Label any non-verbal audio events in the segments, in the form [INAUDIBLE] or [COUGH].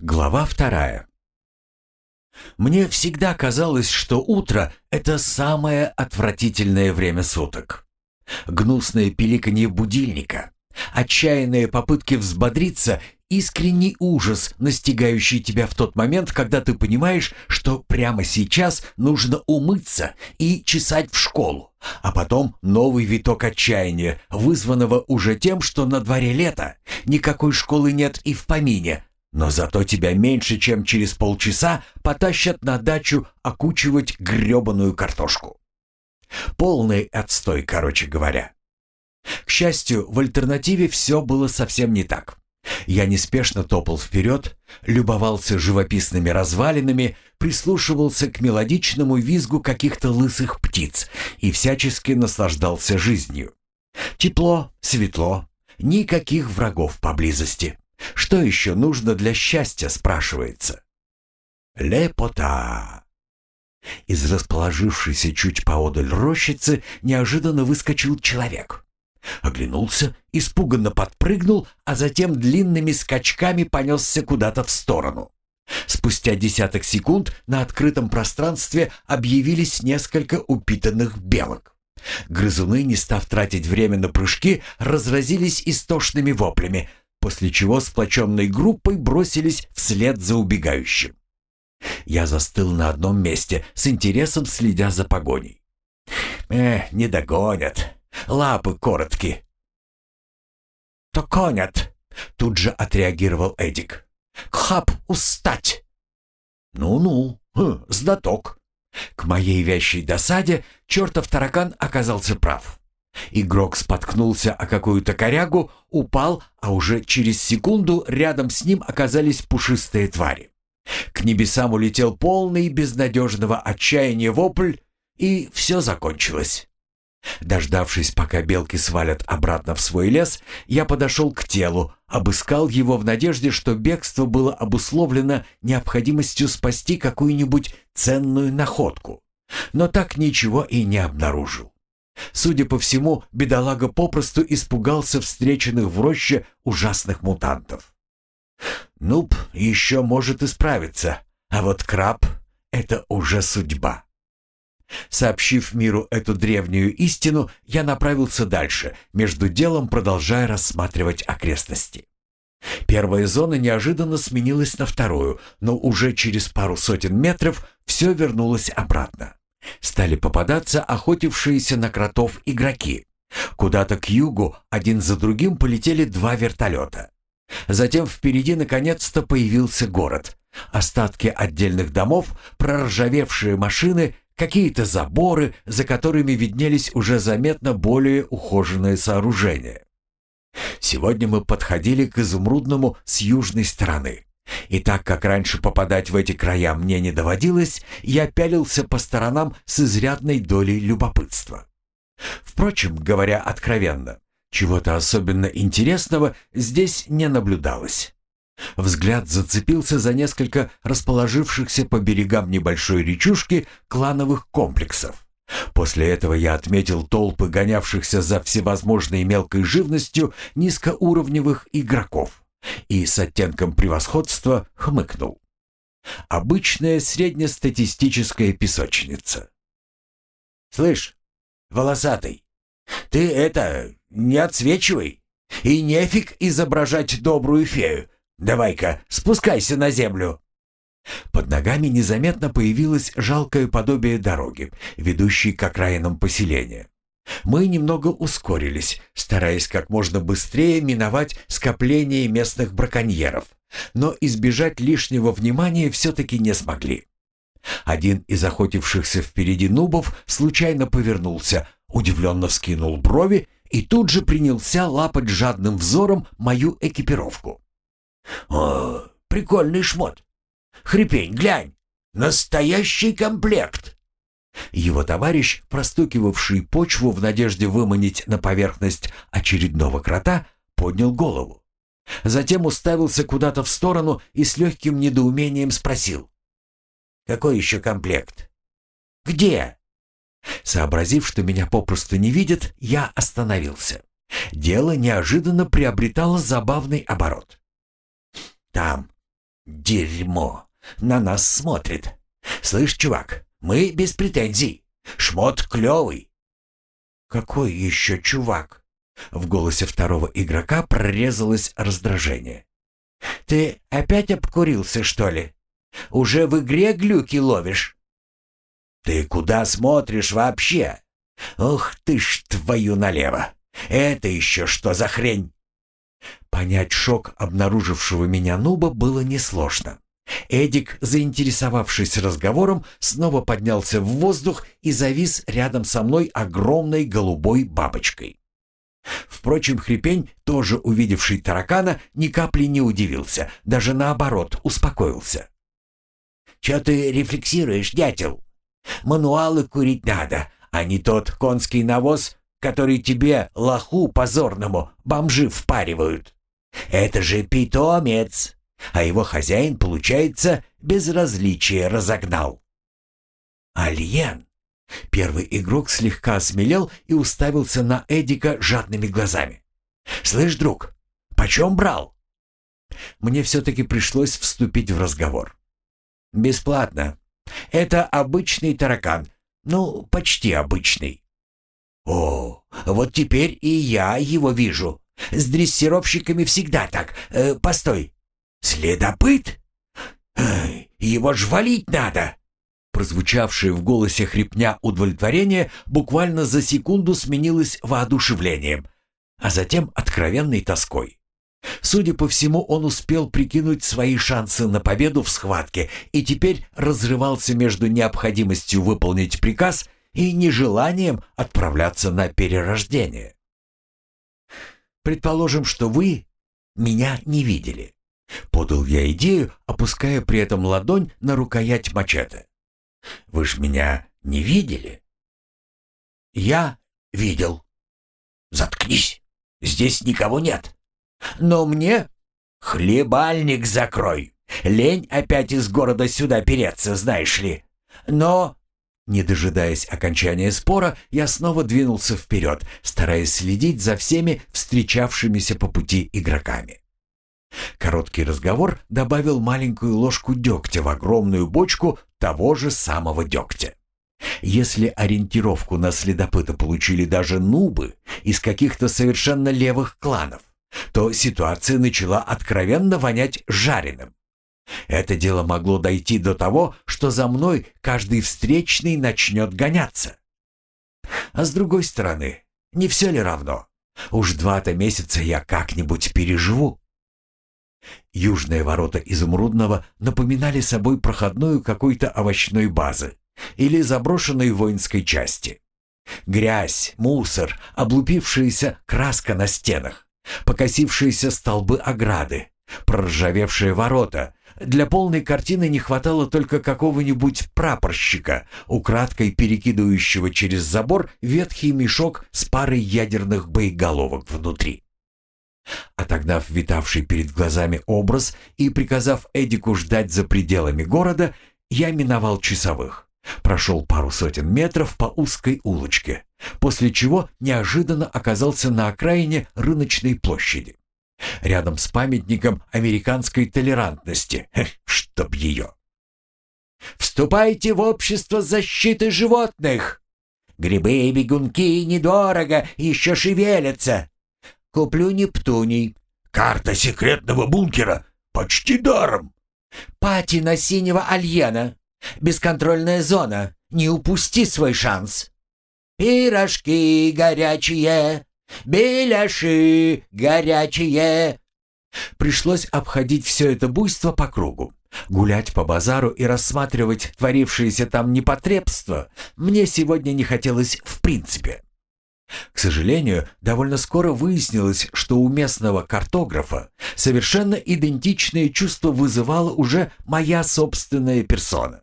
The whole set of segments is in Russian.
Глава вторая. Мне всегда казалось, что утро — это самое отвратительное время суток. Гнусное пиликанье будильника, отчаянные попытки взбодриться, искренний ужас, настигающий тебя в тот момент, когда ты понимаешь, что прямо сейчас нужно умыться и чесать в школу, а потом новый виток отчаяния, вызванного уже тем, что на дворе лето, никакой школы нет и в помине, но зато тебя меньше, чем через полчаса потащат на дачу окучивать грёбаную картошку. Полный отстой, короче говоря. К счастью, в альтернативе все было совсем не так. Я неспешно топал вперед, любовался живописными развалинами, прислушивался к мелодичному визгу каких-то лысых птиц и всячески наслаждался жизнью. Тепло, светло, никаких врагов поблизости. Что еще нужно для счастья, спрашивается? Лепота. Из расположившейся чуть поодаль рощицы неожиданно выскочил человек. Оглянулся, испуганно подпрыгнул, а затем длинными скачками понесся куда-то в сторону. Спустя десяток секунд на открытом пространстве объявились несколько упитанных белок. Грызуны, не став тратить время на прыжки, разразились истошными воплями, после чего сплоченной группой бросились вслед за убегающим. Я застыл на одном месте, с интересом следя за погоней. «Э, не догонят. Лапы короткие». «То конят», — тут же отреагировал Эдик. «Хап, устать!» «Ну-ну, хм, знаток». К моей вящей досаде чертов таракан оказался прав. Игрок споткнулся о какую-то корягу, упал, а уже через секунду рядом с ним оказались пушистые твари. К небесам улетел полный безнадежного отчаяния вопль, и все закончилось. Дождавшись, пока белки свалят обратно в свой лес, я подошел к телу, обыскал его в надежде, что бегство было обусловлено необходимостью спасти какую-нибудь ценную находку. Но так ничего и не обнаружил. Судя по всему, бедолага попросту испугался встреченных в роще ужасных мутантов. Нуб еще может исправиться, а вот краб — это уже судьба. Сообщив миру эту древнюю истину, я направился дальше, между делом продолжая рассматривать окрестности. Первая зона неожиданно сменилась на вторую, но уже через пару сотен метров все вернулось обратно. Стали попадаться охотившиеся на кротов игроки. Куда-то к югу один за другим полетели два вертолета. Затем впереди наконец-то появился город. Остатки отдельных домов, проржавевшие машины, какие-то заборы, за которыми виднелись уже заметно более ухоженные сооружения. Сегодня мы подходили к изумрудному с южной стороны. И так как раньше попадать в эти края мне не доводилось, я пялился по сторонам с изрядной долей любопытства. Впрочем, говоря откровенно, чего-то особенно интересного здесь не наблюдалось. Взгляд зацепился за несколько расположившихся по берегам небольшой речушки клановых комплексов. После этого я отметил толпы гонявшихся за всевозможной мелкой живностью низкоуровневых игроков и с оттенком превосходства хмыкнул. Обычная среднестатистическая песочница. «Слышь, волосатый, ты это, не отсвечивай. И нефиг изображать добрую фею. Давай-ка, спускайся на землю. Под ногами незаметно появилось жалкое подобие дороги, ведущей к окраинам поселения. Мы немного ускорились, стараясь как можно быстрее миновать скопление местных браконьеров, но избежать лишнего внимания все-таки не смогли. Один из охотившихся впереди нубов случайно повернулся, удивленно вскинул брови и тут же принялся лапать жадным взором мою экипировку. «О, прикольный шмот! Хрипень, глянь! Настоящий комплект!» Его товарищ, простукивавший почву в надежде выманить на поверхность очередного крота, поднял голову. Затем уставился куда-то в сторону и с легким недоумением спросил. «Какой еще комплект?» «Где?» Сообразив, что меня попросту не видят, я остановился. Дело неожиданно приобретало забавный оборот. «Там, Дерьмо. На нас смотрит. Слышь, чувак, мы без претензий. Шмот клевый. Какой еще чувак? В голосе второго игрока прорезалось раздражение. «Ты опять обкурился, что ли? Уже в игре глюки ловишь?» «Ты куда смотришь вообще? Ох ты ж твою налево! Это еще что за хрень?» Понять шок обнаружившего меня нуба было несложно. Эдик, заинтересовавшись разговором, снова поднялся в воздух и завис рядом со мной огромной голубой бабочкой. Впрочем, Хрипень, тоже увидевший таракана, ни капли не удивился, даже наоборот, успокоился. «Че ты рефлексируешь, дятел? Мануалы курить надо, а не тот конский навоз, который тебе, лоху позорному, бомжи впаривают. Это же питомец, а его хозяин, получается, безразличие разогнал». «Альен!» Первый игрок слегка осмелел и уставился на Эдика жадными глазами. «Слышь, друг, почем брал?» Мне все-таки пришлось вступить в разговор. «Бесплатно. Это обычный таракан. Ну, почти обычный». «О, вот теперь и я его вижу. С дрессировщиками всегда так. Э, постой. Следопыт? Его ж валить надо!» Прозвучавшее в голосе хрипня удовлетворение буквально за секунду сменилось воодушевлением, а затем откровенной тоской. Судя по всему, он успел прикинуть свои шансы на победу в схватке и теперь разрывался между необходимостью выполнить приказ и нежеланием отправляться на перерождение. «Предположим, что вы меня не видели», — подал я идею, опуская при этом ладонь на рукоять мачете. Вы ж меня не видели?» «Я видел». «Заткнись, здесь никого нет. Но мне...» «Хлебальник закрой. Лень опять из города сюда переться, знаешь ли. Но...» Не дожидаясь окончания спора, я снова двинулся вперед, стараясь следить за всеми встречавшимися по пути игроками. Короткий разговор добавил маленькую ложку дегтя в огромную бочку того же самого дегтя. Если ориентировку на следопыта получили даже нубы из каких-то совершенно левых кланов, то ситуация начала откровенно вонять жареным. Это дело могло дойти до того, что за мной каждый встречный начнет гоняться. А с другой стороны, не все ли равно? Уж два-то месяца я как-нибудь переживу. Южные ворота Изумрудного напоминали собой проходную какой-то овощной базы или заброшенной воинской части. Грязь, мусор, облупившаяся краска на стенах, покосившиеся столбы ограды, проржавевшие ворота. Для полной картины не хватало только какого-нибудь прапорщика, украдкой перекидывающего через забор ветхий мешок с парой ядерных боеголовок внутри. Отогнав витавший перед глазами образ и приказав Эдику ждать за пределами города, я миновал часовых. Прошел пару сотен метров по узкой улочке, после чего неожиданно оказался на окраине рыночной площади. Рядом с памятником американской толерантности. [LAUGHS] Чтоб ее! «Вступайте в общество защиты животных! Грибы и бегунки недорого, еще шевелятся!» Куплю Нептуний. Карта секретного бункера почти даром. Патина синего альена. Бесконтрольная зона. Не упусти свой шанс. Пирожки горячие, беляши горячие. Пришлось обходить все это буйство по кругу. Гулять по базару и рассматривать творившееся там непотребство мне сегодня не хотелось в принципе. К сожалению, довольно скоро выяснилось, что у местного картографа совершенно идентичные чувства вызывала уже моя собственная персона.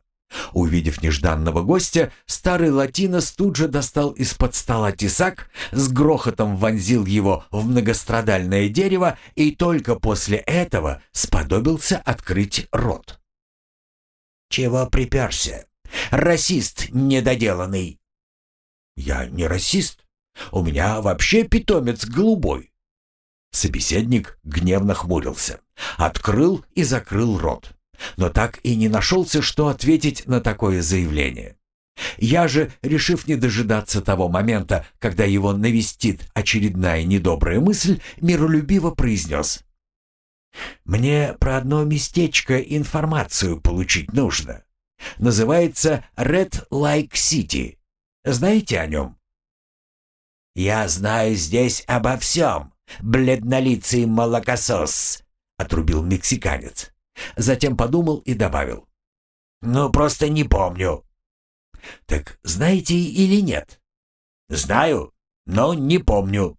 Увидев нежданного гостя, старый латинос тут же достал из-под стола тесак, с грохотом вонзил его в многострадальное дерево и только после этого сподобился открыть рот. «Чего приперся? Расист недоделанный!» «Я не расист. У меня вообще питомец голубой». Собеседник гневно хмурился, открыл и закрыл рот, но так и не нашелся, что ответить на такое заявление. Я же, решив не дожидаться того момента, когда его навестит очередная недобрая мысль, миролюбиво произнес. «Мне про одно местечко информацию получить нужно. Называется Red Lake City. Знаете о нем?» «Я знаю здесь обо всем, бледнолицый молокосос», — отрубил мексиканец. Затем подумал и добавил. «Ну, просто не помню». «Так знаете или нет?» «Знаю, но не помню».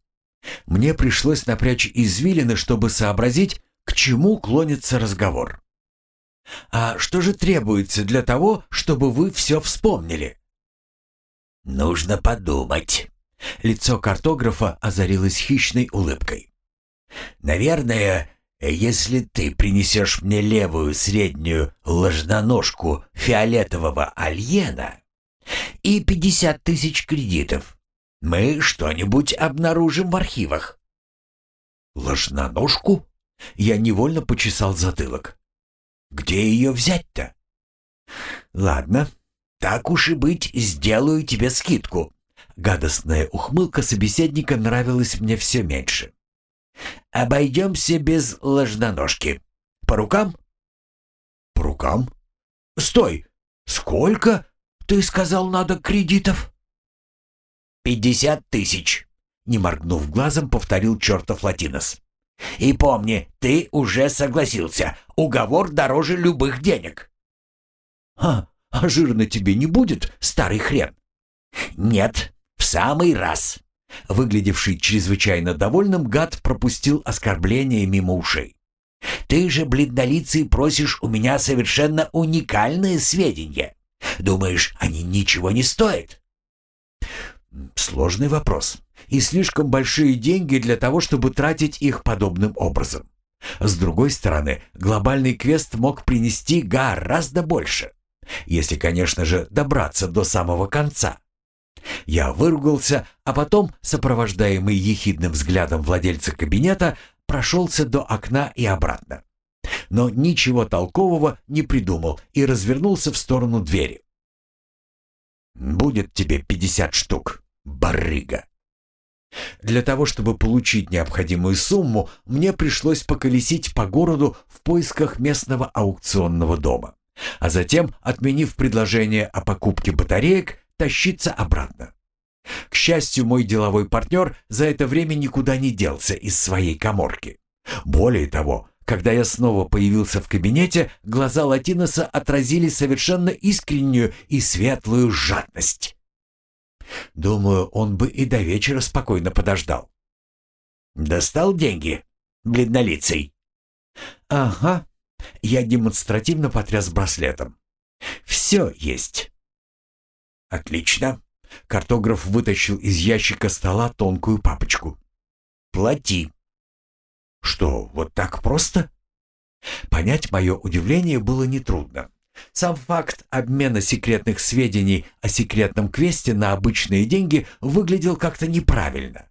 Мне пришлось напрячь извилины, чтобы сообразить, к чему клонится разговор. «А что же требуется для того, чтобы вы все вспомнили?» «Нужно подумать». Лицо картографа озарилось хищной улыбкой. «Наверное, если ты принесешь мне левую среднюю ложноножку фиолетового альена и пятьдесят тысяч кредитов, мы что-нибудь обнаружим в архивах». «Ложноножку?» Я невольно почесал затылок. «Где ее взять-то?» «Ладно, так уж и быть, сделаю тебе скидку». Гадостная ухмылка собеседника нравилась мне все меньше. Обойдемся без ложноножки. По рукам? По рукам? Стой! Сколько? Ты сказал, надо кредитов? Пятьдесят тысяч. Не моргнув глазом, повторил чертов Латинос. И помни, ты уже согласился. Уговор дороже любых денег. А, а жирно тебе не будет, старый хрен? Нет, самый раз. Выглядевший чрезвычайно довольным, гад пропустил оскорбление мимо ушей. «Ты же, бледнолицый, просишь у меня совершенно уникальные сведения. Думаешь, они ничего не стоят?» Сложный вопрос. И слишком большие деньги для того, чтобы тратить их подобным образом. С другой стороны, глобальный квест мог принести гораздо больше. Если, конечно же, добраться до самого конца. Я выругался, а потом, сопровождаемый ехидным взглядом владельца кабинета, прошелся до окна и обратно. Но ничего толкового не придумал и развернулся в сторону двери. «Будет тебе пятьдесят штук, барыга!» Для того, чтобы получить необходимую сумму, мне пришлось поколесить по городу в поисках местного аукционного дома, а затем, отменив предложение о покупке батареек, тащиться обратно. К счастью, мой деловой партнер за это время никуда не делся из своей коморки. Более того, когда я снова появился в кабинете, глаза Латиноса отразили совершенно искреннюю и светлую жадность. Думаю, он бы и до вечера спокойно подождал. «Достал деньги, бледнолицый?» «Ага». Я демонстративно потряс браслетом. «Все есть». «Отлично». Картограф вытащил из ящика стола тонкую папочку. «Плати». «Что, вот так просто?» Понять мое удивление было нетрудно. Сам факт обмена секретных сведений о секретном квесте на обычные деньги выглядел как-то неправильно.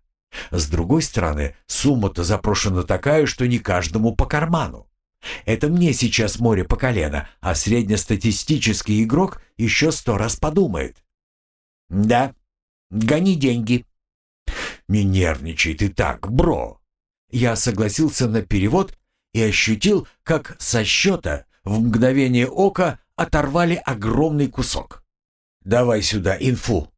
С другой стороны, сумма-то запрошена такая, что не каждому по карману. Это мне сейчас море по колено, а среднестатистический игрок еще сто раз подумает. «Да, гони деньги». «Не нервничай ты так, бро». Я согласился на перевод и ощутил, как со счета в мгновение ока оторвали огромный кусок. «Давай сюда инфу».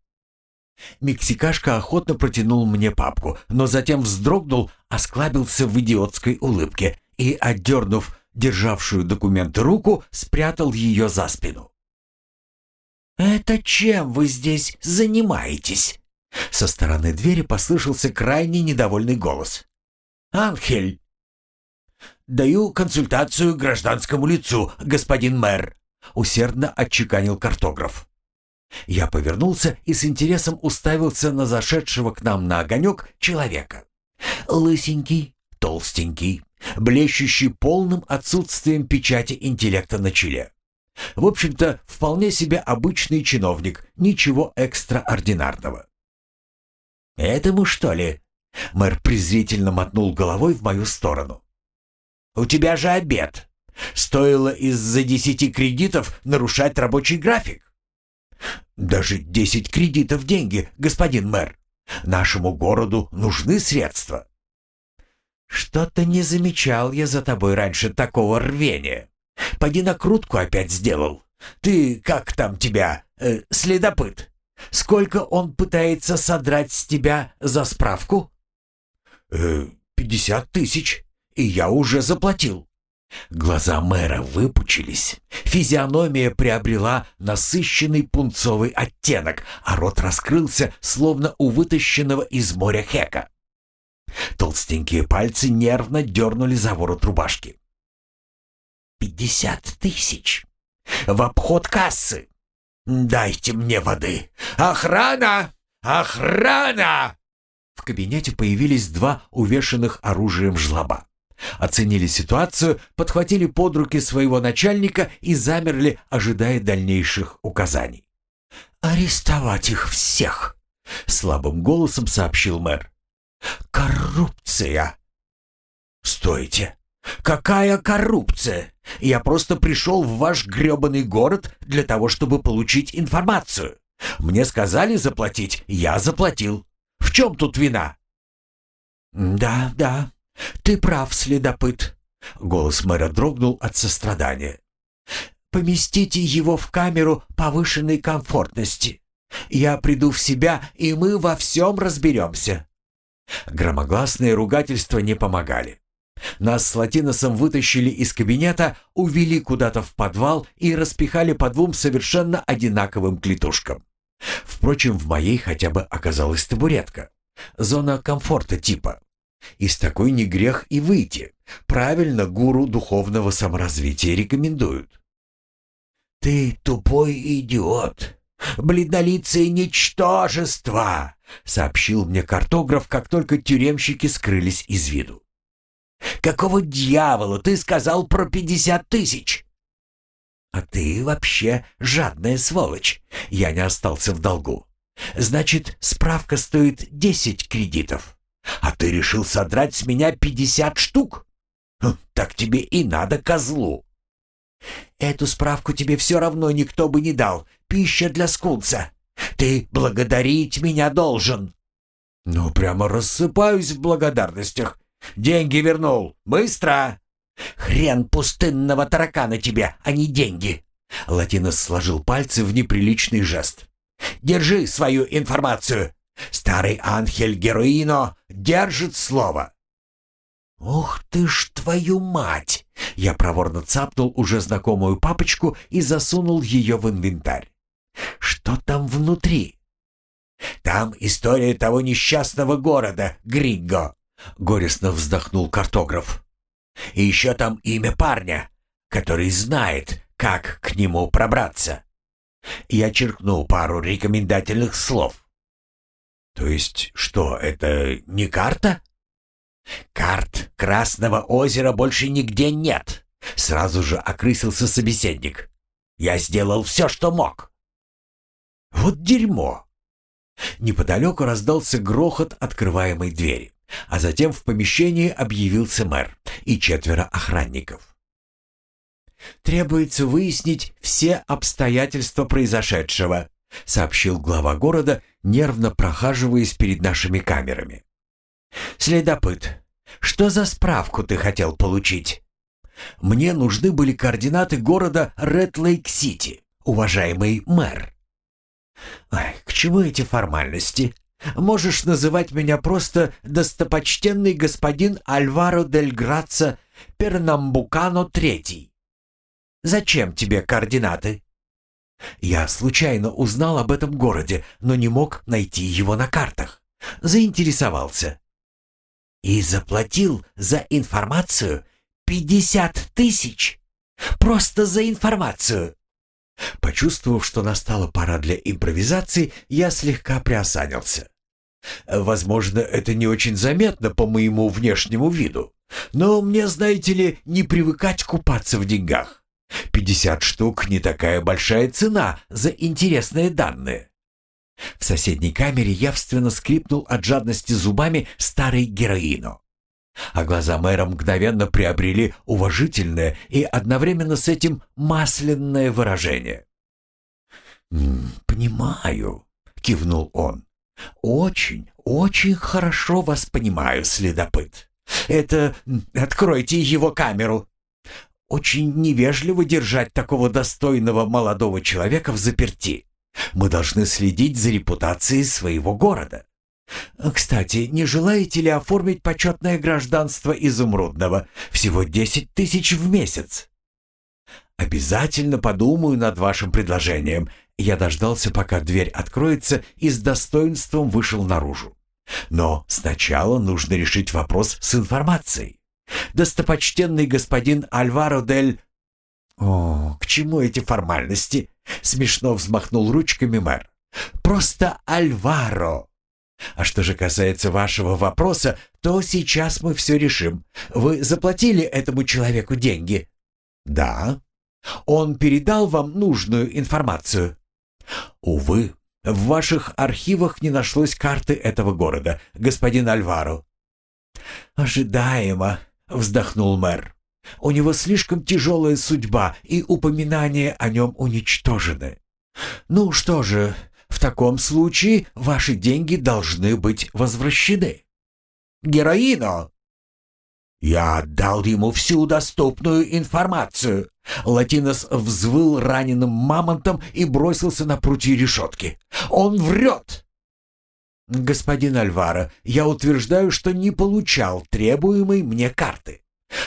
Мексикашка охотно протянул мне папку, но затем вздрогнул, осклабился в идиотской улыбке и, отдернув державшую документы руку, спрятал ее за спину. «Это чем вы здесь занимаетесь?» Со стороны двери послышался крайне недовольный голос. «Анхель!» «Даю консультацию гражданскому лицу, господин мэр», — усердно отчеканил картограф. Я повернулся и с интересом уставился на зашедшего к нам на огонек человека. Лысенький, толстенький, блещущий полным отсутствием печати интеллекта на челе. В общем-то, вполне себе обычный чиновник, ничего экстраординарного. «Этому, что ли?» Мэр презрительно мотнул головой в мою сторону. «У тебя же обед. Стоило из-за десяти кредитов нарушать рабочий график. Даже десять кредитов деньги, господин мэр. Нашему городу нужны средства. Что-то не замечал я за тобой раньше такого рвения. Поди накрутку опять сделал. Ты, как там тебя, э, следопыт? Сколько он пытается содрать с тебя за справку? Э, пятьдесят тысяч, и я уже заплатил. Глаза мэра выпучились, физиономия приобрела насыщенный пунцовый оттенок, а рот раскрылся, словно у вытащенного из моря хека. Толстенькие пальцы нервно дернули за ворот рубашки. «Пятьдесят тысяч! В обход кассы! Дайте мне воды! Охрана! Охрана!» В кабинете появились два увешанных оружием жлоба. Оценили ситуацию, подхватили под руки своего начальника и замерли, ожидая дальнейших указаний. «Арестовать их всех!» — слабым голосом сообщил мэр. «Коррупция!» «Стойте! Какая коррупция? Я просто пришел в ваш гребаный город для того, чтобы получить информацию. Мне сказали заплатить, я заплатил. В чем тут вина?» «Да, да, ты прав, следопыт». Голос мэра дрогнул от сострадания. «Поместите его в камеру повышенной комфортности. Я приду в себя, и мы во всем разберемся». Громогласные ругательства не помогали. Нас с Латиносом вытащили из кабинета, увели куда-то в подвал и распихали по двум совершенно одинаковым клетушкам. Впрочем, в моей хотя бы оказалась табуретка. Зона комфорта типа. Из такой не грех и выйти. Правильно гуру духовного саморазвития рекомендуют. «Ты тупой идиот! Бледнолицее ничтожество!» — сообщил мне картограф, как только тюремщики скрылись из виду. «Какого дьявола ты сказал про пятьдесят тысяч?» «А ты вообще жадная сволочь. Я не остался в долгу. Значит, справка стоит десять кредитов. А ты решил содрать с меня пятьдесят штук? Хм, так тебе и надо, козлу!» «Эту справку тебе все равно никто бы не дал. Пища для скунса. Ты благодарить меня должен». «Ну, прямо рассыпаюсь в благодарностях. Деньги вернул. Быстро!» «Хрен пустынного таракана тебе, а не деньги!» Латинос сложил пальцы в неприличный жест. «Держи свою информацию! Старый Анхель Героино держит слово!» «Ух ты ж твою мать!» Я проворно цапнул уже знакомую папочку и засунул ее в инвентарь. «Что там внутри?» «Там история того несчастного города, Гринго!» — горестно вздохнул картограф. И еще там имя парня, который знает, как к нему пробраться. Я черкнул пару рекомендательных слов. То есть что, это не карта? Карт Красного озера больше нигде нет. Сразу же окрысился собеседник. Я сделал все, что мог. Вот дерьмо. Неподалеку раздался грохот открываемой двери. А затем в помещении объявился мэр и четверо охранников. «Требуется выяснить все обстоятельства произошедшего», сообщил глава города, нервно прохаживаясь перед нашими камерами. «Следопыт, что за справку ты хотел получить?» «Мне нужны были координаты города Ред-Лейк-Сити, уважаемый мэр». Ай, «К чему эти формальности?» Можешь называть меня просто достопочтенный господин Альваро дель Граццо Пернамбукано Третий. Зачем тебе координаты? Я случайно узнал об этом городе, но не мог найти его на картах. Заинтересовался. И заплатил за информацию пятьдесят тысяч. Просто за информацию. Почувствовав, что настала пора для импровизации, я слегка приосанился. Возможно, это не очень заметно по моему внешнему виду, но мне, знаете ли, не привыкать купаться в деньгах. Пятьдесят штук не такая большая цена за интересные данные. В соседней камере явственно скрипнул от жадности зубами старый героино. А глаза мэра мгновенно приобрели уважительное и одновременно с этим масляное выражение. «Понимаю», — кивнул он. «Очень, очень хорошо вас понимаю, следопыт. Это... Откройте его камеру. Очень невежливо держать такого достойного молодого человека в заперти. Мы должны следить за репутацией своего города. Кстати, не желаете ли оформить почетное гражданство изумрудного? Всего десять тысяч в месяц. Обязательно подумаю над вашим предложением. Я дождался, пока дверь откроется, и с достоинством вышел наружу. Но сначала нужно решить вопрос с информацией. Достопочтенный господин Альваро дель... О, к чему эти формальности? Смешно взмахнул ручками мэр. Просто Альваро. А что же касается вашего вопроса, то сейчас мы все решим. Вы заплатили этому человеку деньги? Да. Он передал вам нужную информацию? Увы, в ваших архивах не нашлось карты этого города, господин Альваро. Ожидаемо, вздохнул мэр. У него слишком тяжелая судьба, и упоминания о нем уничтожены. Ну что же, в таком случае ваши деньги должны быть возвращены. Героино! Я отдал ему всю доступную информацию. Латинос взвыл раненым мамонтом и бросился на прутья решетки. Он врет! «Господин Альвара, я утверждаю, что не получал требуемой мне карты.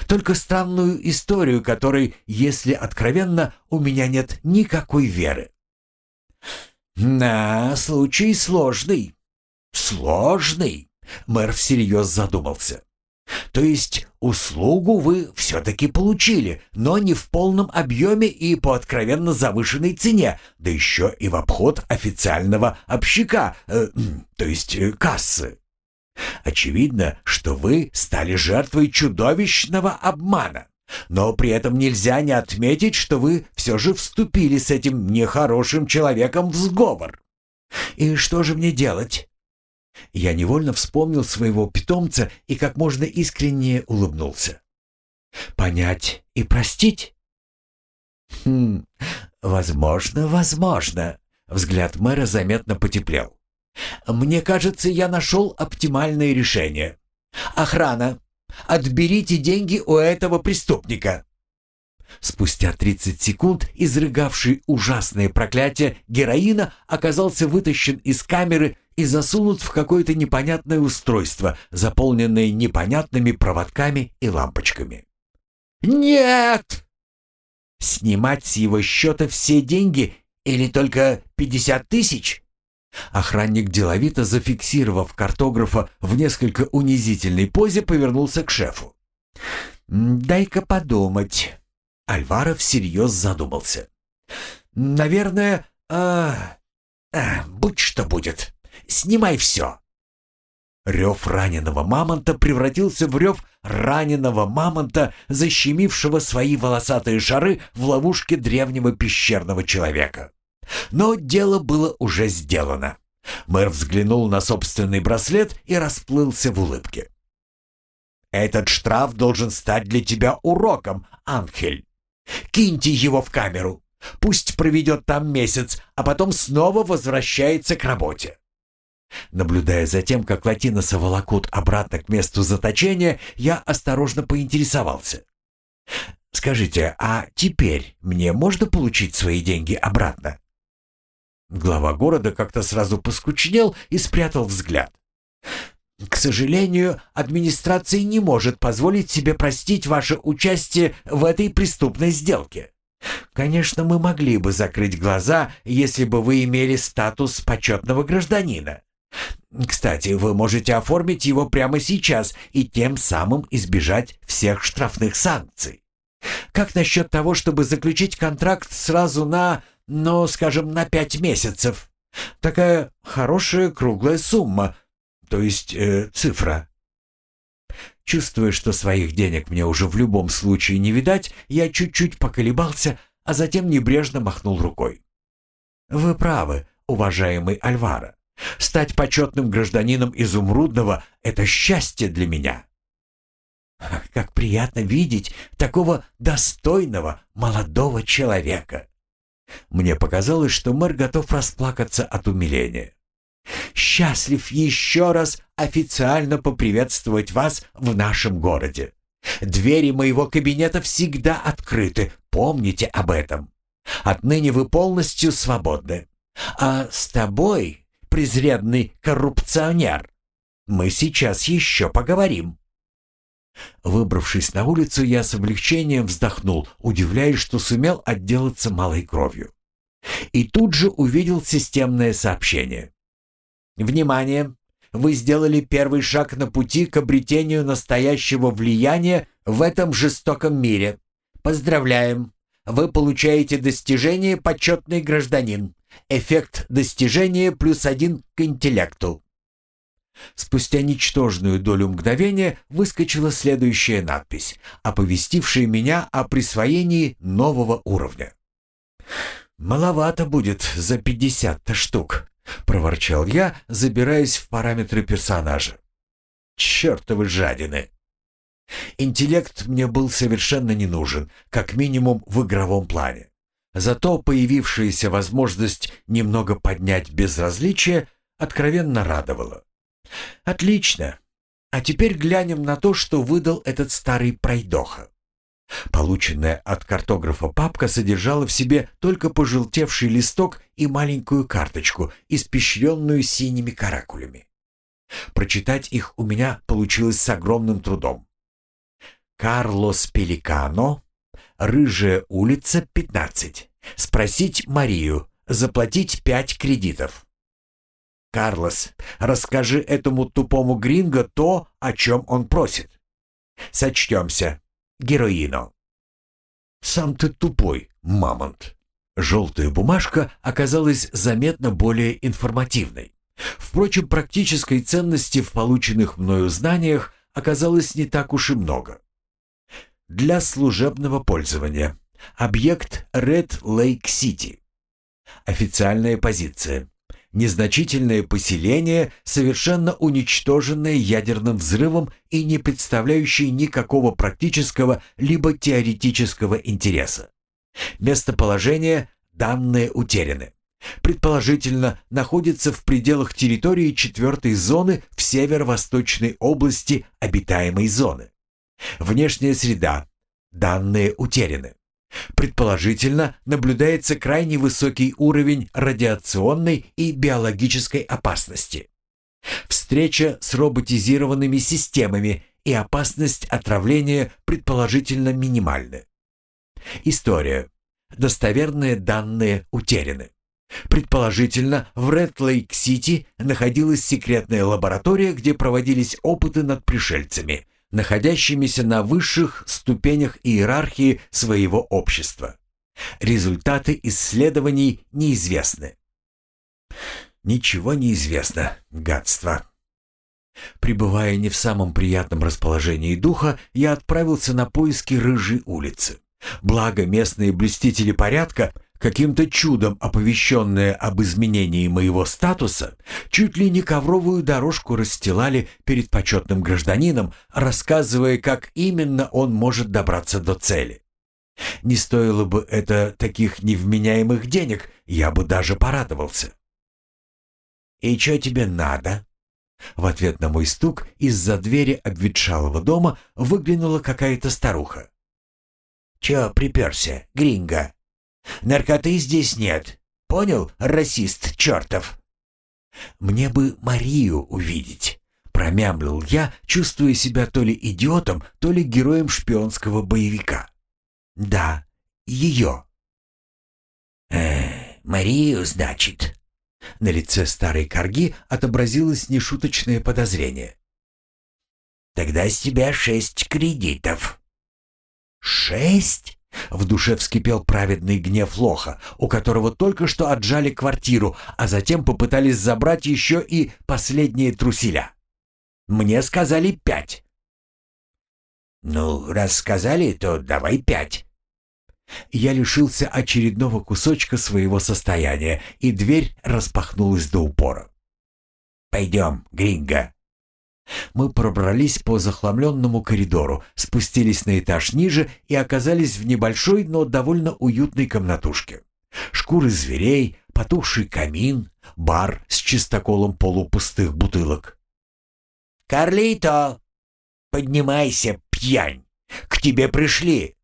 Только странную историю, которой, если откровенно, у меня нет никакой веры. «На, случай сложный». «Сложный?» — мэр всерьез задумался. «То есть услугу вы все-таки получили, но не в полном объеме и по откровенно завышенной цене, да еще и в обход официального общака, э, [CLEARS THROAT] то есть э, кассы. Очевидно, что вы стали жертвой чудовищного обмана. Но при этом нельзя не отметить, что вы все же вступили с этим нехорошим человеком в сговор. И что же мне делать? Я невольно вспомнил своего питомца и как можно искреннее улыбнулся. Понять и простить? Хм, возможно, возможно. Взгляд мэра заметно потеплел. Мне кажется, я нашел оптимальное решение. Охрана, Отберите деньги у этого преступника!» Спустя 30 секунд изрыгавший ужасное проклятие героина оказался вытащен из камеры и засунут в какое-то непонятное устройство, заполненное непонятными проводками и лампочками. «Нет!» «Снимать с его счета все деньги или только 50 тысяч?» Охранник деловито, зафиксировав картографа в несколько унизительной позе, повернулся к шефу. «Дай-ка подумать». Альваров всерьез задумался. «Наверное, а, а, будь что будет. Снимай все». Рев раненого мамонта превратился в рев раненого мамонта, защемившего свои волосатые шары в ловушке древнего пещерного человека. Но дело было уже сделано. Мэр взглянул на собственный браслет и расплылся в улыбке. «Этот штраф должен стать для тебя уроком, Анхель. Киньте его в камеру. Пусть проведет там месяц, а потом снова возвращается к работе». Наблюдая за тем, как Латиноса волокут обратно к месту заточения, я осторожно поинтересовался. «Скажите, а теперь мне можно получить свои деньги обратно?» Глава города как-то сразу поскучнел и спрятал взгляд. «К сожалению, администрация не может позволить себе простить ваше участие в этой преступной сделке. Конечно, мы могли бы закрыть глаза, если бы вы имели статус почетного гражданина. Кстати, вы можете оформить его прямо сейчас и тем самым избежать всех штрафных санкций. Как насчет того, чтобы заключить контракт сразу на ну, скажем, на пять месяцев. Такая хорошая круглая сумма, то есть э, цифра. Чувствуя, что своих денег мне уже в любом случае не видать, я чуть-чуть поколебался, а затем небрежно махнул рукой. «Вы правы, уважаемый Альвара. Стать почетным гражданином Изумрудного — это счастье для меня. Как приятно видеть такого достойного молодого человека. Мне показалось, что мэр готов расплакаться от умиления. Счастлив еще раз официально поприветствовать вас в нашем городе. Двери моего кабинета всегда открыты, помните об этом. Отныне вы полностью свободны. А с тобой, презренный коррупционер, мы сейчас еще поговорим. Выбравшись на улицу, я с облегчением вздохнул, удивляясь, что сумел отделаться малой кровью. И тут же увидел системное сообщение. «Внимание! Вы сделали первый шаг на пути к обретению настоящего влияния в этом жестоком мире. Поздравляем! Вы получаете достижение «Почетный гражданин». Эффект достижения плюс один к интеллекту. Спустя ничтожную долю мгновения выскочила следующая надпись, оповестившая меня о присвоении нового уровня. «Маловато будет за пятьдесят-то штук», — проворчал я, забираясь в параметры персонажа. «Чертовы жадины!» Интеллект мне был совершенно не нужен, как минимум в игровом плане. Зато появившаяся возможность немного поднять безразличие откровенно радовала. Отлично. А теперь глянем на то, что выдал этот старый пройдоха. Полученная от картографа папка содержала в себе только пожелтевший листок и маленькую карточку, испещренную синими каракулями. Прочитать их у меня получилось с огромным трудом. Карлос Пеликано, Рыжая улица, 15. Спросить Марию, заплатить пять кредитов. «Карлос, расскажи этому тупому гринго то, о чем он просит. Сочтемся. Героино». «Сам ты тупой, мамонт». Желтая бумажка оказалась заметно более информативной. Впрочем, практической ценности в полученных мною знаниях оказалось не так уж и много. Для служебного пользования. Объект Red Lake City. Официальная позиция. Незначительное поселение, совершенно уничтоженное ядерным взрывом и не представляющее никакого практического либо теоретического интереса. Местоположение данные утеряны. Предположительно, находится в пределах территории четвертой зоны в северо-восточной области обитаемой зоны. Внешняя среда. Данные утеряны. Предположительно, наблюдается крайне высокий уровень радиационной и биологической опасности. Встреча с роботизированными системами и опасность отравления предположительно минимальны. История. Достоверные данные утеряны. Предположительно, в Ред-Лейк-Сити находилась секретная лаборатория, где проводились опыты над пришельцами, находящимися на высших ступенях иерархии своего общества. Результаты исследований неизвестны. Ничего не известно, гадство. Пребывая не в самом приятном расположении духа, я отправился на поиски Рыжей улицы. Благо местные блюстители порядка каким-то чудом оповещенные об изменении моего статуса, чуть ли не ковровую дорожку расстилали перед почетным гражданином, рассказывая, как именно он может добраться до цели. Не стоило бы это таких невменяемых денег, я бы даже порадовался. «И что тебе надо?» В ответ на мой стук из-за двери обветшалого дома выглянула какая-то старуха. «Чё приперся, гринго?» Наркоты здесь нет. Понял, расист чертов?» «Мне бы Марию увидеть», — промямлил я, чувствуя себя то ли идиотом, то ли героем шпионского боевика. «Да, ее». «Э, Марию, значит?» На лице старой корги отобразилось нешуточное подозрение. «Тогда с тебя шесть кредитов». «Шесть?» В душе вскипел праведный гнев лоха, у которого только что отжали квартиру, а затем попытались забрать еще и последние труселя. Мне сказали пять. «Ну, раз сказали, то давай пять». Я лишился очередного кусочка своего состояния, и дверь распахнулась до упора. «Пойдем, Гринго». Мы пробрались по захламленному коридору, спустились на этаж ниже и оказались в небольшой, но довольно уютной комнатушке. Шкуры зверей, потухший камин, бар с чистоколом полупустых бутылок. «Карлито! Поднимайся, пьянь! К тебе пришли!»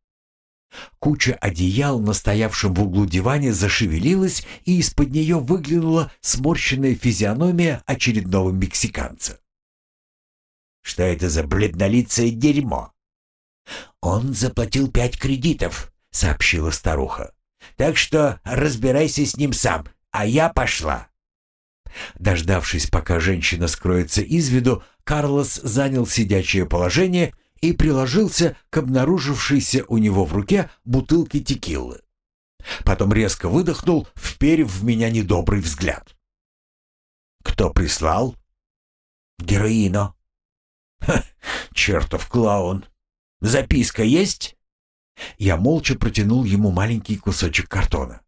Куча одеял на стоявшем в углу диване зашевелилась, и из-под нее выглянула сморщенная физиономия очередного мексиканца. «Что это за бледнолицее дерьмо?» «Он заплатил пять кредитов», — сообщила старуха. «Так что разбирайся с ним сам, а я пошла». Дождавшись, пока женщина скроется из виду, Карлос занял сидячее положение и приложился к обнаружившейся у него в руке бутылке текилы. Потом резко выдохнул, вперев в меня недобрый взгляд. «Кто прислал?» «Героино». «Ха, [LAUGHS] чертов клоун! Записка есть?» Я молча протянул ему маленький кусочек картона.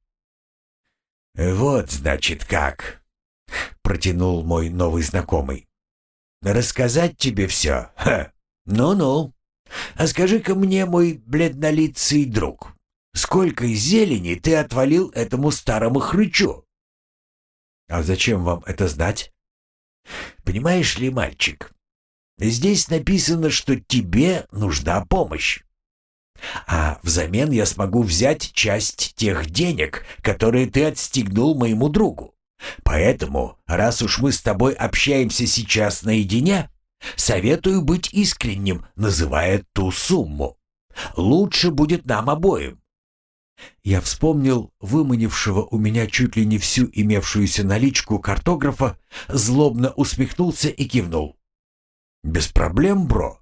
«Вот, значит, как!» [LAUGHS] — протянул мой новый знакомый. «Рассказать тебе все? Ха! [LAUGHS] Ну-ну. А скажи-ка мне, мой бледнолицый друг, сколько зелени ты отвалил этому старому хрычу?» «А зачем вам это знать?» «Понимаешь ли, мальчик, здесь написано, что тебе нужна помощь. А взамен я смогу взять часть тех денег, которые ты отстегнул моему другу. Поэтому, раз уж мы с тобой общаемся сейчас наедине, советую быть искренним, называя ту сумму. Лучше будет нам обоим. Я вспомнил выманившего у меня чуть ли не всю имевшуюся наличку картографа, злобно усмехнулся и кивнул. «Без проблем, бро.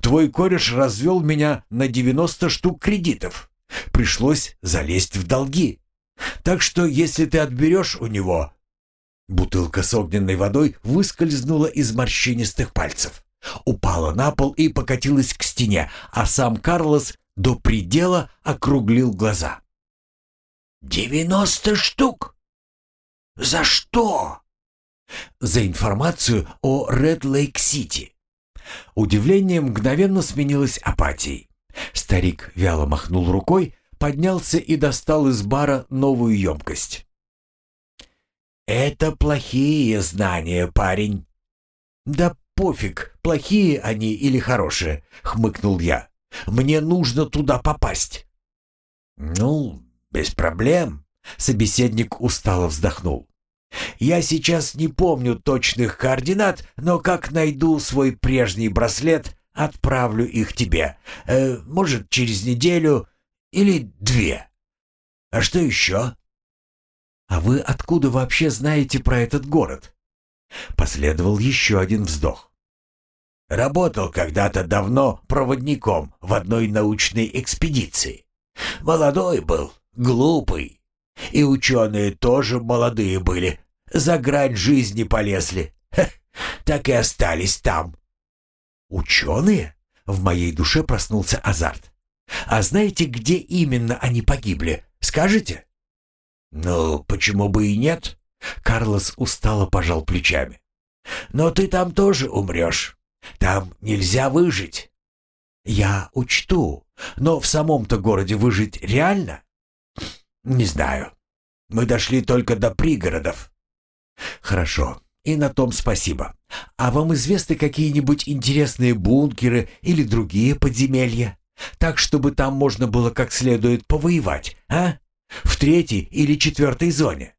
Твой кореш развел меня на 90 штук кредитов. Пришлось залезть в долги. Так что если ты отберешь у него Бутылка с огненной водой выскользнула из морщинистых пальцев, упала на пол и покатилась к стене, а сам Карлос до предела округлил глаза. «Девяносто штук? За что?» «За информацию о Ред Лейк-Сити». Удивление мгновенно сменилось апатией. Старик вяло махнул рукой, поднялся и достал из бара новую емкость. «Это плохие знания, парень». «Да пофиг, плохие они или хорошие», — хмыкнул я. «Мне нужно туда попасть». «Ну, без проблем», — собеседник устало вздохнул. «Я сейчас не помню точных координат, но как найду свой прежний браслет, отправлю их тебе. Э, может, через неделю или две. А что еще?» «А вы откуда вообще знаете про этот город?» Последовал еще один вздох. «Работал когда-то давно проводником в одной научной экспедиции. Молодой был, глупый. И ученые тоже молодые были. За грань жизни полезли. Ха, так и остались там». «Ученые?» В моей душе проснулся азарт. «А знаете, где именно они погибли? Скажете?» «Ну, почему бы и нет?» Карлос устало пожал плечами. «Но ты там тоже умрешь. Там нельзя выжить». «Я учту, но в самом-то городе выжить реально?» «Не знаю. Мы дошли только до пригородов». «Хорошо, и на том спасибо. А вам известны какие-нибудь интересные бункеры или другие подземелья? Так, чтобы там можно было как следует повоевать, а?» В третьей или четвертой зоне?»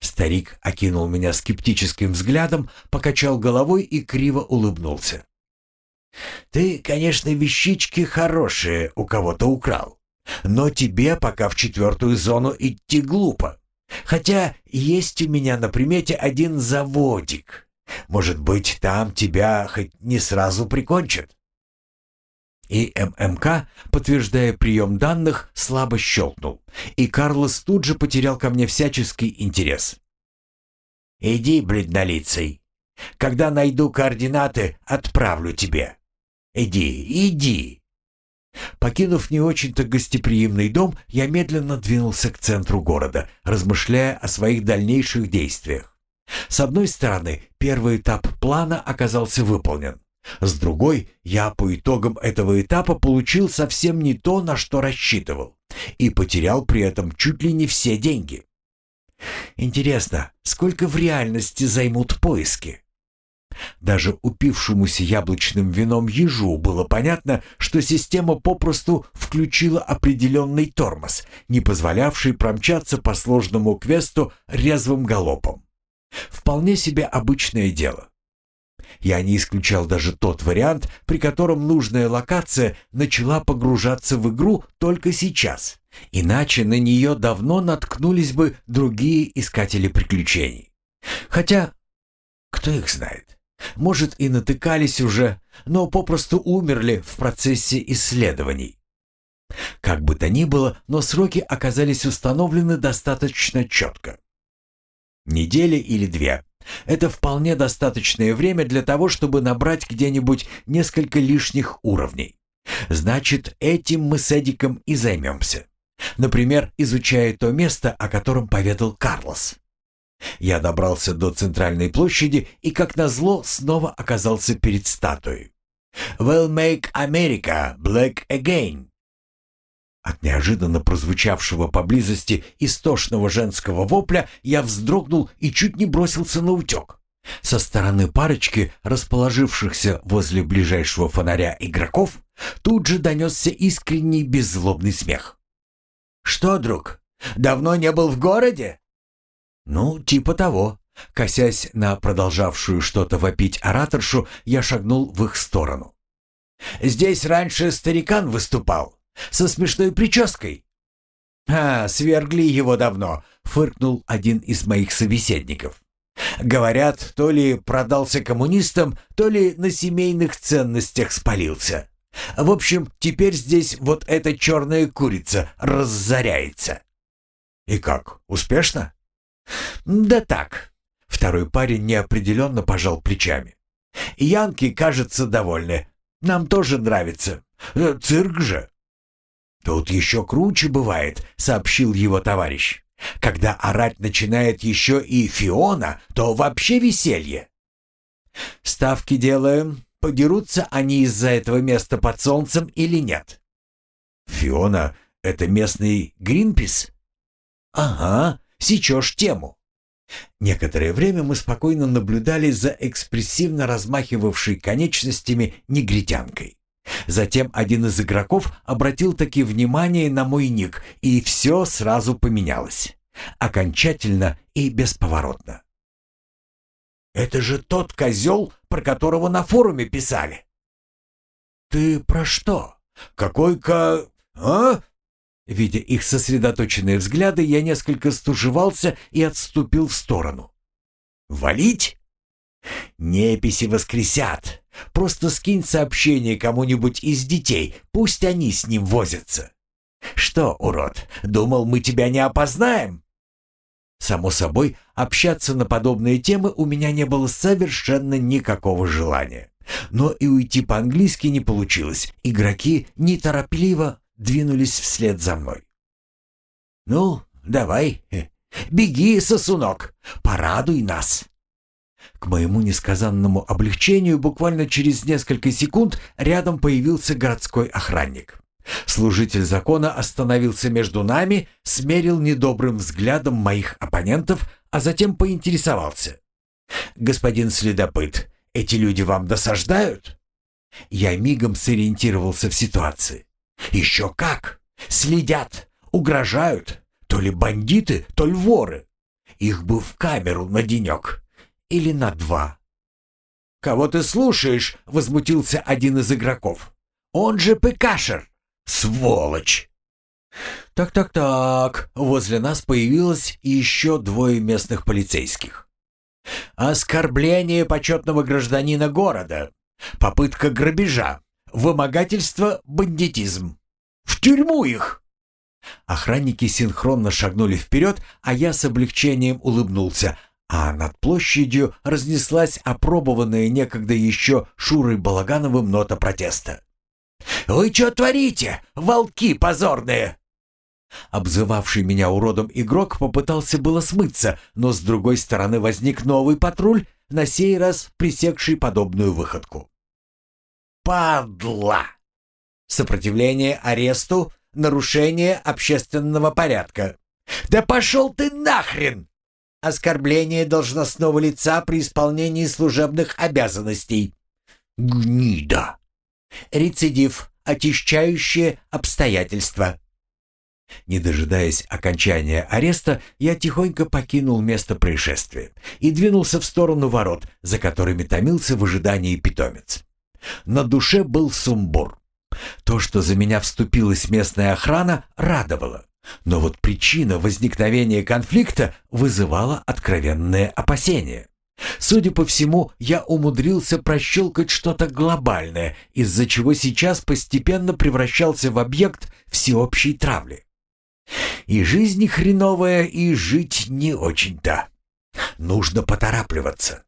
Старик окинул меня скептическим взглядом, покачал головой и криво улыбнулся. «Ты, конечно, вещички хорошие у кого-то украл, но тебе пока в четвертую зону идти глупо. Хотя есть у меня на примете один заводик. Может быть, там тебя хоть не сразу прикончат?» И ММК, подтверждая прием данных, слабо щелкнул, и Карлос тут же потерял ко мне всяческий интерес. «Иди, бледнолицый. Когда найду координаты, отправлю тебе. Иди, иди!» Покинув не очень-то гостеприимный дом, я медленно двинулся к центру города, размышляя о своих дальнейших действиях. С одной стороны, первый этап плана оказался выполнен. С другой, я по итогам этого этапа получил совсем не то, на что рассчитывал, и потерял при этом чуть ли не все деньги. Интересно, сколько в реальности займут поиски? Даже упившемуся яблочным вином ежу было понятно, что система попросту включила определенный тормоз, не позволявший промчаться по сложному квесту резвым галопом. Вполне себе обычное дело. Я не исключал даже тот вариант, при котором нужная локация начала погружаться в игру только сейчас. Иначе на нее давно наткнулись бы другие искатели приключений. Хотя, кто их знает? Может, и натыкались уже, но попросту умерли в процессе исследований. Как бы то ни было, но сроки оказались установлены достаточно четко. Недели или две. Это вполне достаточное время для того, чтобы набрать где-нибудь несколько лишних уровней. Значит, этим мы с Эдиком и займемся. Например, изучая то место, о котором поведал Карлос. Я добрался до центральной площади и, как назло, снова оказался перед статуей. «Well make America black again». От неожиданно прозвучавшего поблизости истошного женского вопля я вздрогнул и чуть не бросился на утек. Со стороны парочки, расположившихся возле ближайшего фонаря игроков, тут же донесся искренний беззлобный смех. «Что, друг, давно не был в городе?» «Ну, типа того». Косясь на продолжавшую что-то вопить ораторшу, я шагнул в их сторону. «Здесь раньше старикан выступал, со смешной прической». «А, свергли его давно», — фыркнул один из моих собеседников. «Говорят, то ли продался коммунистам, то ли на семейных ценностях спалился. В общем, теперь здесь вот эта черная курица разоряется». «И как, успешно?» «Да так». Второй парень неопределенно пожал плечами. «Янки, кажется, довольны. Нам тоже нравится. Э, цирк же». «Тут еще круче бывает», — сообщил его товарищ. «Когда орать начинает еще и Фиона, то вообще веселье». «Ставки делаем. Подерутся они из-за этого места под солнцем или нет?» «Фиона — это местный Гринпис?» «Ага, сечешь тему. Некоторое время мы спокойно наблюдали за экспрессивно размахивавшей конечностями негритянкой. Затем один из игроков обратил таки внимание на мой ник, и все сразу поменялось. Окончательно и бесповоротно. «Это же тот козел, про которого на форуме писали!» «Ты про что? Какой ко... а?» Видя их сосредоточенные взгляды, я несколько стужевался и отступил в сторону. «Валить?» «Неписи воскресят. Просто скинь сообщение кому-нибудь из детей, пусть они с ним возятся». «Что, урод, думал, мы тебя не опознаем?» Само собой, общаться на подобные темы у меня не было совершенно никакого желания. Но и уйти по-английски не получилось. Игроки неторопливо двинулись вслед за мной. «Ну, давай, э, беги, сосунок, порадуй нас!» К моему несказанному облегчению буквально через несколько секунд рядом появился городской охранник. Служитель закона остановился между нами, смерил недобрым взглядом моих оппонентов, а затем поинтересовался. «Господин следопыт, эти люди вам досаждают?» Я мигом сориентировался в ситуации. Еще как! Следят, угрожают. То ли бандиты, то ли воры. Их бы в камеру на денек. Или на два. «Кого ты слушаешь?» — возмутился один из игроков. «Он же Пекашер! Сволочь!» «Так-так-так», возле нас появилось еще двое местных полицейских. «Оскорбление почетного гражданина города, попытка грабежа, Вымогательство, бандитизм. В тюрьму их!» Охранники синхронно шагнули вперед, а я с облегчением улыбнулся, а над площадью разнеслась опробованная некогда еще Шурой Балагановым нота протеста. «Вы что творите, волки позорные?» Обзывавший меня уродом игрок попытался было смыться, но с другой стороны возник новый патруль, на сей раз пресекший подобную выходку. «Падла!» Сопротивление аресту, нарушение общественного порядка. «Да пошел ты нахрен!» Оскорбление должностного лица при исполнении служебных обязанностей. Гнида. Рецидив. Очищающее обстоятельства. Не дожидаясь окончания ареста, я тихонько покинул место происшествия и двинулся в сторону ворот, за которыми томился в ожидании питомец. На душе был сумбур. То, что за меня вступилась местная охрана, радовало. Но вот причина возникновения конфликта вызывала откровенное опасение. Судя по всему, я умудрился прощелкать что-то глобальное, из-за чего сейчас постепенно превращался в объект всеобщей травли. И жизнь хреновая, и жить не очень-то. Нужно поторапливаться.